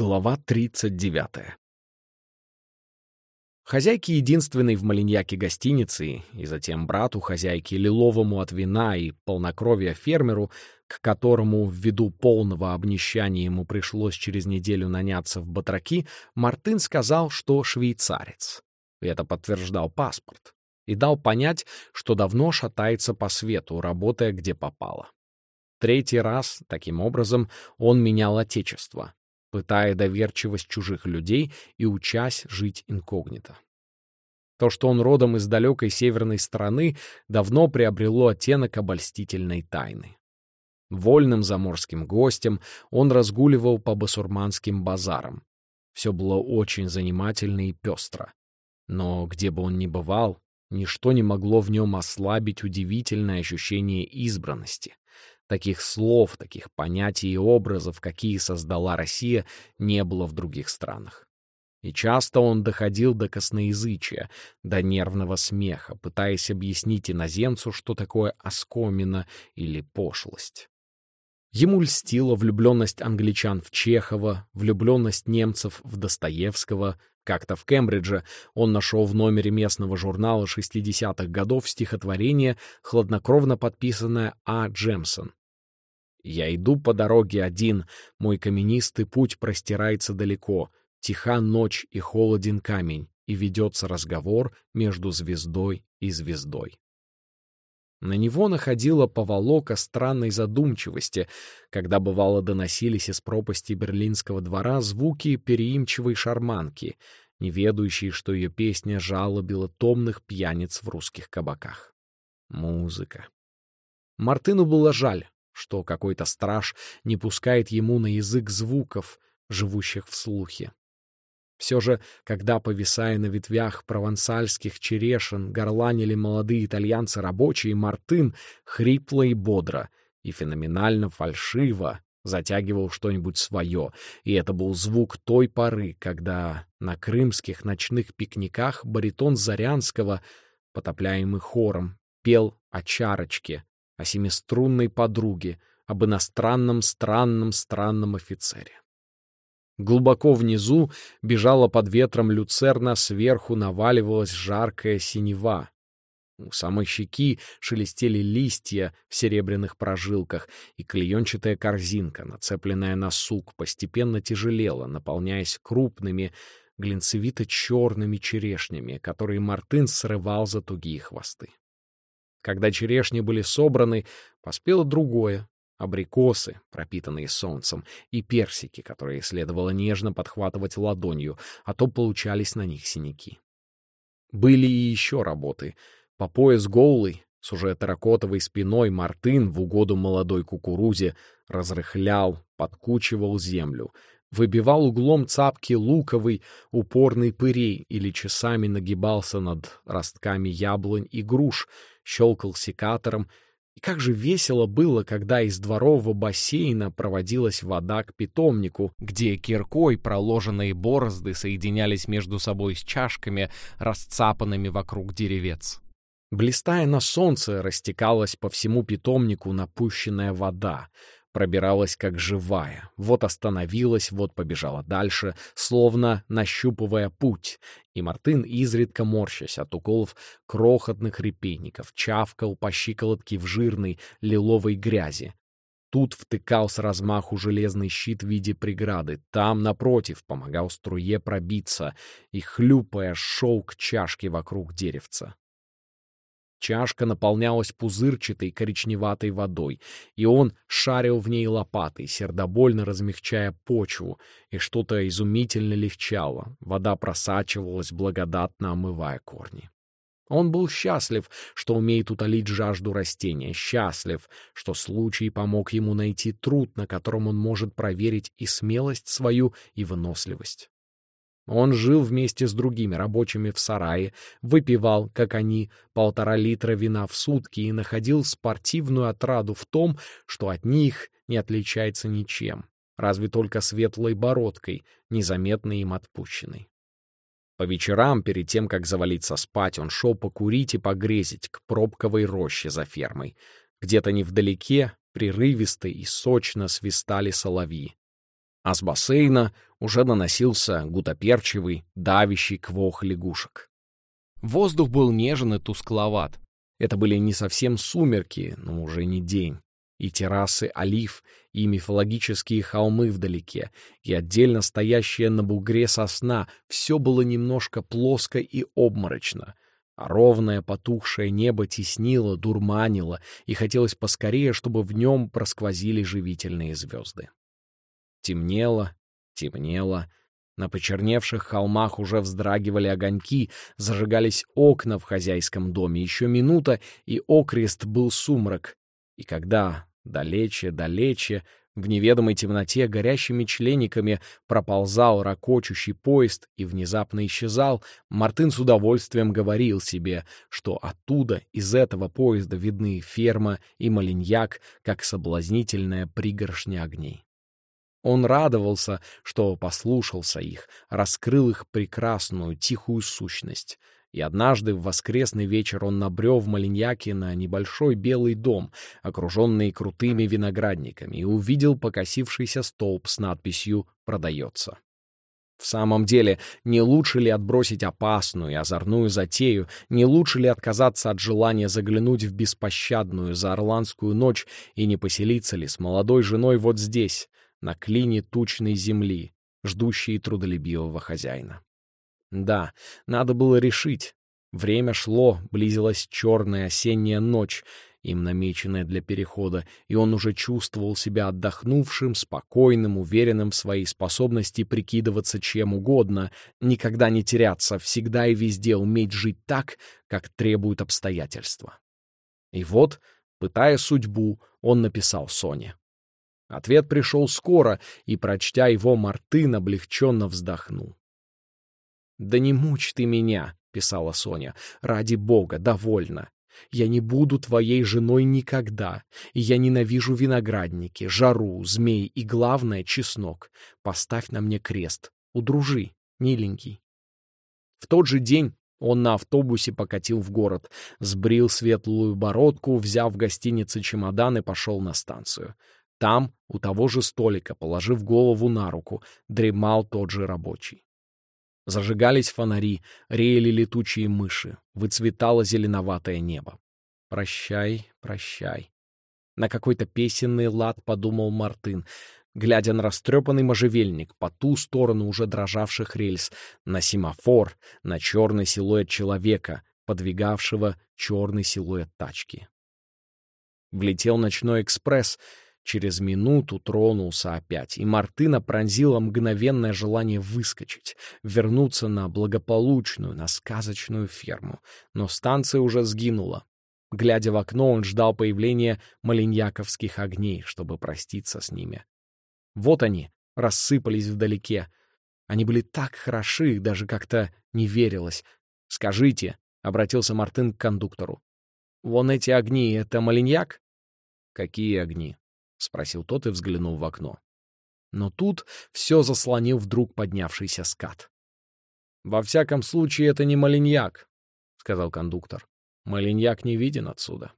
Глава 39. Хозяйке единственной в Малиньяке гостиницы и затем брату хозяйки лиловому от вина и полнокровия фермеру, к которому ввиду полного обнищания ему пришлось через неделю наняться в батраки, Мартын сказал, что швейцарец. И это подтверждал паспорт. И дал понять, что давно шатается по свету, работая где попало. Третий раз, таким образом, он менял отечество, пытая доверчивость чужих людей и учась жить инкогнито. То, что он родом из далекой северной страны, давно приобрело оттенок обольстительной тайны. Вольным заморским гостем он разгуливал по басурманским базарам. Все было очень занимательно и пестро. Но где бы он ни бывал, ничто не могло в нем ослабить удивительное ощущение избранности, Таких слов, таких понятий и образов, какие создала Россия, не было в других странах. И часто он доходил до косноязычия, до нервного смеха, пытаясь объяснить иноземцу, что такое оскомина или пошлость. Ему льстила влюбленность англичан в Чехова, влюбленность немцев в Достоевского. Как-то в Кембридже он нашел в номере местного журнала 60-х годов стихотворение, хладнокровно подписанное А. Джемсон. Я иду по дороге один, мой каменистый путь простирается далеко, тиха ночь и холоден камень, и ведется разговор между звездой и звездой. На него находила поволока странной задумчивости, когда бывало доносились из пропасти берлинского двора звуки переимчивой шарманки, не ведающей, что ее песня жалобила томных пьяниц в русских кабаках. Музыка. Мартыну было жаль, что какой-то страж не пускает ему на язык звуков, живущих в слухе. Все же, когда, повисая на ветвях провансальских черешин, горланили молодые итальянцы рабочие, Мартын хрипло и бодро, и феноменально фальшиво затягивал что-нибудь свое, и это был звук той поры, когда на крымских ночных пикниках баритон Зарянского, потопляемый хором, пел о чарочке, о семиструнной подруге, об иностранном странном странном офицере. Глубоко внизу бежала под ветром люцерна, сверху наваливалась жаркая синева. У самой щеки шелестели листья в серебряных прожилках, и клеенчатая корзинка, нацепленная на сук, постепенно тяжелела, наполняясь крупными, глинцевито-черными черешнями, которые Мартын срывал за тугие хвосты. Когда черешни были собраны, поспело другое — абрикосы, пропитанные солнцем, и персики, которые следовало нежно подхватывать ладонью, а то получались на них синяки. Были и еще работы. По пояс голый, с уже терракотовой спиной Мартын в угоду молодой кукурузе разрыхлял, подкучивал землю, выбивал углом цапки луковый, упорный пырей или часами нагибался над ростками яблонь и груш, щелкал секатором. И как же весело было, когда из дворового бассейна проводилась вода к питомнику, где киркой проложенные борозды соединялись между собой с чашками, расцапанными вокруг деревец. Блистая на солнце, растекалась по всему питомнику напущенная вода — пробиралась как живая. Вот остановилась, вот побежала дальше, словно нащупывая путь. И Мартын, изредка морщась от уколов крохотных репейников, чавкал по щиколотке в жирной лиловой грязи. Тут втыкал с размаху железный щит в виде преграды, там, напротив, помогал струе пробиться и, хлюпая, шел к чашке вокруг деревца. Чашка наполнялась пузырчатой коричневатой водой, и он шарил в ней лопатой, сердобольно размягчая почву, и что-то изумительно легчало. Вода просачивалась, благодатно омывая корни. Он был счастлив, что умеет утолить жажду растения, счастлив, что случай помог ему найти труд, на котором он может проверить и смелость свою, и выносливость. Он жил вместе с другими рабочими в сарае, выпивал, как они, полтора литра вина в сутки и находил спортивную отраду в том, что от них не отличается ничем, разве только светлой бородкой, незаметной им отпущенной. По вечерам, перед тем, как завалиться спать, он шел покурить и погрезить к пробковой роще за фермой. Где-то невдалеке, прерывисто и сочно свистали соловьи. А с бассейна уже наносился гутоперчивый, давящий квох лягушек. Воздух был нежен и тускловат. Это были не совсем сумерки, но уже не день. И террасы олив, и мифологические холмы вдалеке, и отдельно стоящая на бугре сосна — все было немножко плоско и обморочно. А ровное потухшее небо теснило, дурманило, и хотелось поскорее, чтобы в нем просквозили живительные звезды. Темнело, темнело. На почерневших холмах уже вздрагивали огоньки, зажигались окна в хозяйском доме. Еще минута, и окрест был сумрак. И когда далече-далече в неведомой темноте горящими члениками проползал ракочущий поезд и внезапно исчезал, Мартын с удовольствием говорил себе, что оттуда, из этого поезда, видны ферма и малиньяк, как соблазнительная пригоршня огней. Он радовался, что послушался их, раскрыл их прекрасную, тихую сущность. И однажды в воскресный вечер он набрел в Малиньяке на небольшой белый дом, окруженный крутыми виноградниками, и увидел покосившийся столб с надписью «Продается». В самом деле, не лучше ли отбросить опасную и озорную затею, не лучше ли отказаться от желания заглянуть в беспощадную заорландскую ночь и не поселиться ли с молодой женой вот здесь, на клине тучной земли, ждущей трудолюбивого хозяина. Да, надо было решить. Время шло, близилась черная осенняя ночь, им намеченная для перехода, и он уже чувствовал себя отдохнувшим, спокойным, уверенным в своей способности прикидываться чем угодно, никогда не теряться, всегда и везде уметь жить так, как требуют обстоятельства. И вот, пытая судьбу, он написал Соне. Ответ пришел скоро, и, прочтя его, Мартын облегченно вздохнул. «Да не мучь ты меня», — писала Соня, — «ради бога, довольно. Я не буду твоей женой никогда, и я ненавижу виноградники, жару, змей и, главное, чеснок. Поставь на мне крест. Удружи, миленький». В тот же день он на автобусе покатил в город, сбрил светлую бородку, взяв в гостинице чемодан и пошел на станцию. Там, у того же столика, положив голову на руку, дремал тот же рабочий. Зажигались фонари, реяли летучие мыши, выцветало зеленоватое небо. «Прощай, прощай». На какой-то песенный лад подумал Мартын, глядя на растрепанный можжевельник по ту сторону уже дрожавших рельс, на семафор, на черный силуэт человека, подвигавшего черный силуэт тачки. Влетел ночной экспресс — Через минуту тронулся опять, и Мартына пронзило мгновенное желание выскочить, вернуться на благополучную, на сказочную ферму. Но станция уже сгинула. Глядя в окно, он ждал появления малиньяковских огней, чтобы проститься с ними. Вот они, рассыпались вдалеке. Они были так хороши, даже как-то не верилось. «Скажите», — обратился Мартын к кондуктору, — «вон эти огни — это малиньяк?» «Какие огни?» — спросил тот и взглянул в окно. Но тут все заслонил вдруг поднявшийся скат. «Во всяком случае, это не Малиньяк», — сказал кондуктор. «Малиньяк не виден отсюда».